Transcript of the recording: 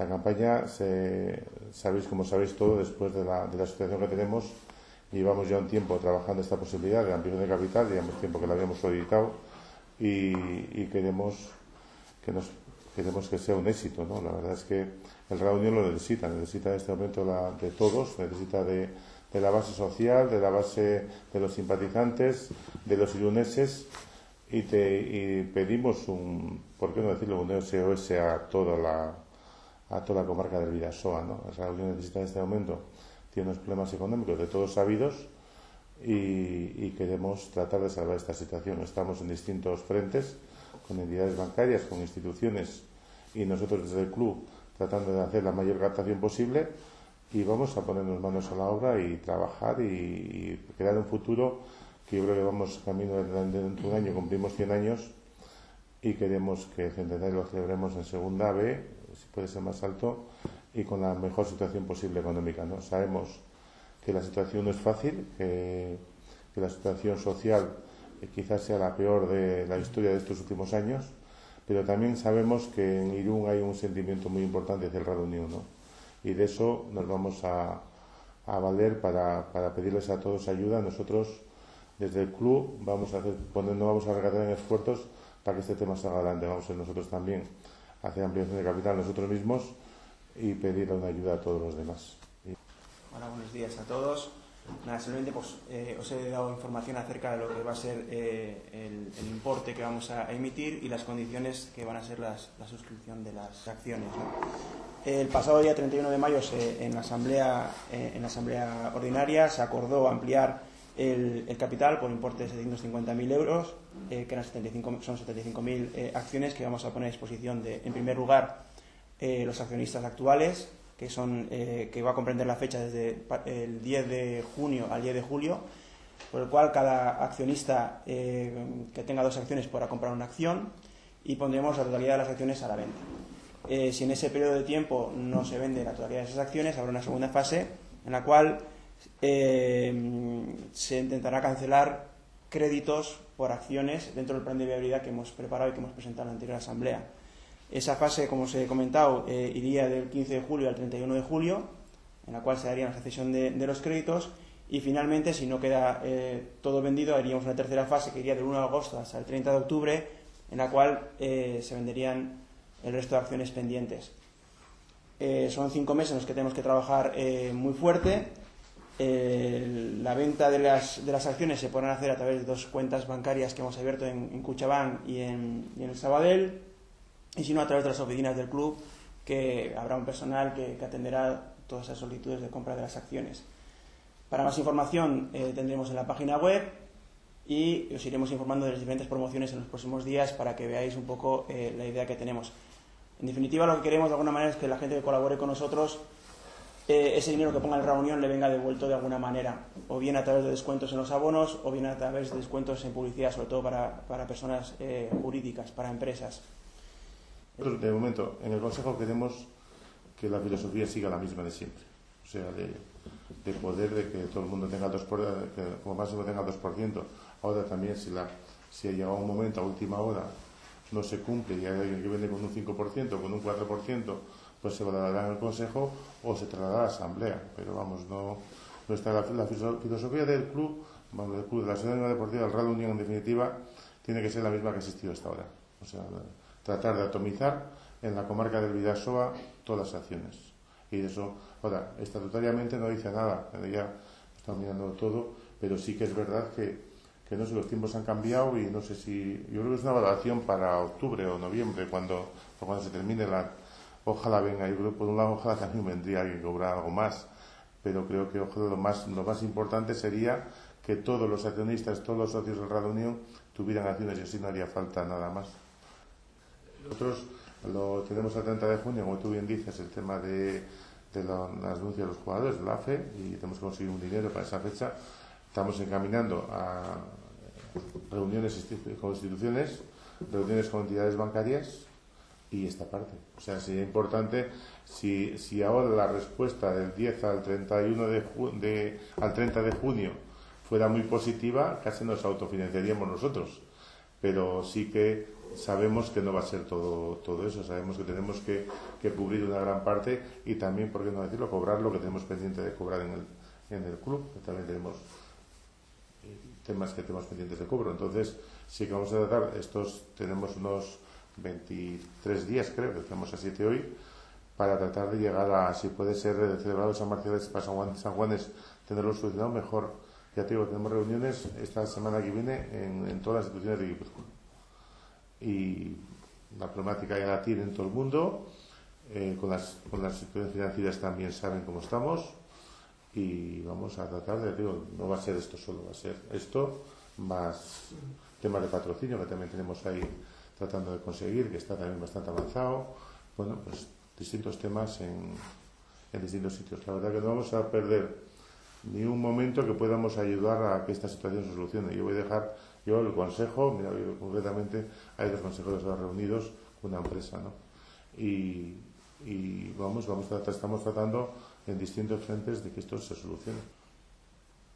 La campaña, sabéis, como sabéis todo, después de la, de la situación que tenemos, llevamos ya un tiempo trabajando esta posibilidad de ampliación de capital, llevamos tiempo que la habíamos solicitado y, y queremos que nos queremos que sea un éxito, ¿no? La verdad es que el Real Unión lo necesita, necesita en este momento la, de todos, necesita de, de, la base social, de la base de los simpatizantes, de los iluneses y, te, y pedimos un, ¿por qué no decirlo?, un SOS a toda la, a toda la comarca del Vidasoa, ¿no? El Real Unión necesita en este momento, tiene unos problemas económicos de todos sabidos y, queremos tratar de salvar esta situación. Estamos en distintos frentes con entidades bancarias, con instituciones y nosotros desde el club tratando de hacer la mayor captación posible y vamos a ponernos manos a la obra y trabajar y, crear un futuro que yo creo que vamos camino de, dentro de un año, cumplimos 100 años y queremos que el centenario lo celebremos en segunda B, puede ser más alto, y con la mejor situación posible económica. ¿no? Sabemos que la situación no es fácil, que, la situación social quizás sea la peor de la historia de estos últimos años, pero también sabemos que en Irún hay un sentimiento muy importante hacia el Real Unión, ¿no? Y de eso nos vamos a, valer para, para, pedirles a todos ayuda. Nosotros, desde el club, vamos a hacer, no vamos a regatear en esfuerzos para que este tema salga adelante. Vamos a ser nosotros también hacer ampliación de capital nosotros mismos y pedirle una ayuda a todos los demás. Hola, buenos días a todos. Nada, simplemente pues, eh, os he dado información acerca de lo que va a ser eh, el, el, importe que vamos a emitir y las condiciones que van a ser las, la suscripción de las acciones. ¿no? El pasado día 31 de mayo se, en, la asamblea, eh, en la asamblea ordinaria se acordó ampliar el, el capital por importe de 750.000 euros, que eran 75, son 75.000 acciones que vamos a poner a disposición de, en primer lugar, los accionistas actuales, que, son, eh, que va a comprender la fecha desde el 10 de junio al 10 de julio, por el cual cada accionista eh, que tenga dos acciones podrá comprar una acción y pondremos la totalidad de las acciones a la venta. Eh, si en ese periodo de tiempo no se vende la totalidad de esas acciones, habrá una segunda fase en la cual se intentará cancelar créditos por acciones dentro del plan de viabilidad que hemos preparado y que hemos presentado en la anterior asamblea. Esa fase, como os he comentado, eh, iría del 15 de julio al 31 de julio, en la cual se daría la cesión de, los créditos. Y finalmente, si no queda eh, todo vendido, haríamos una tercera fase que iría del 1 de agosto hasta el 30 de octubre, en la cual eh, se venderían el resto de acciones pendientes. Eh, son cinco meses en los que tenemos que trabajar eh, muy fuerte. La venta de las, de las, acciones se podrán hacer a través de dos cuentas bancarias que hemos abierto en, en Cuchabán y en, en el Sabadell y si no a través de las oficinas del club, que habrá un personal que, que atenderá todas esas solicitudes de compra de las acciones. Para más información eh, tendremos en la página web y os iremos informando de las diferentes promociones en los próximos días para que veáis un poco eh, la idea que tenemos. En definitiva, lo que queremos de alguna manera es que la gente que colabore con nosotros, eh, ese dinero que ponga en reunión le venga devuelto de alguna manera, o bien a través de descuentos en los abonos, o bien a través de descuentos en publicidad, sobre todo para, para personas eh, jurídicas, para empresas. De momento, en el Consejo queremos que la filosofía siga la misma de siempre. O sea, de, de poder de que todo el mundo tenga el 2%, que como máximo tenga el 2%. Ahora también, si, la, si ha llegado un momento a última hora, no se cumple y hay alguien que vende con un 5%, con un 4%, pues se valorará en el Consejo o se trasladará a la Asamblea. Pero vamos, no, no está la, filosofía del club, bueno, del club de la Sociedad Deportiva, del Real Unión en definitiva, tiene que ser la misma que ha existido hasta ahora. O sea, tratar de atomizar en la comarca del Vidasoa todas las acciones. Y eso, ahora, estatutariamente no dice nada, ya está mirando todo, pero sí que es verdad que, que no sé, los tiempos han cambiado y no sé si, yo creo que es una valoración para octubre o noviembre, cuando, cuando se termine la, ojalá venga, yo creo que por un lado ojalá también vendría que cobrar algo más, pero creo que ojalá lo más, lo más importante sería que todos los accionistas, todos los socios de la Unión tuvieran acciones y así no haría falta nada más. Nosotros lo tenemos el 30 de junio, como tú bien dices, el tema de, de la, las anuncios de los jugadores, la AFE, y tenemos que conseguir un dinero para esa fecha. Estamos encaminando a reuniones con instituciones, reuniones con entidades bancarias y esta parte. O sea, sería importante si, si ahora la respuesta del 10 al 31 de, de, al 30 de junio fuera muy positiva, casi nos autofinanciaríamos nosotros. Pero sí que sabemos que no va a ser todo, todo eso, sabemos que tenemos que, que cubrir una gran parte y también, por qué no decirlo, cobrar lo que tenemos pendiente de cobrar en el, en el club, también tenemos eh, temas que tenemos pendientes de cobro. Entonces, sí que vamos a tratar, estos tenemos unos 23 días, creo, que tenemos a 7 hoy, para tratar de llegar a, si puede ser celebrado San Marciales para San, Juan, San Juanes, tenerlo solucionado mejor. Ya te digo, tenemos reuniones esta semana que viene en, en todas las instituciones de Guipúzcoa. Y la problemática ya la tiene en todo el mundo, eh, con, las, con las instituciones financieras también saben cómo estamos y vamos a tratar de, digo, no va a ser esto solo, va a ser esto más temas de patrocinio que también tenemos ahí tratando de conseguir, que está también bastante avanzado. Bueno, pues distintos temas en, distintos sitios. La verdad que no vamos a perder ni un momento que podamos ayudar a que esta situación se solucione. Yo voy a dejar, yo el consejo, mira, yo concretamente hay dos consejeros reunidos con una empresa, ¿no? Y, y vamos, vamos a, estamos tratando en distintos frentes de que esto se solucione.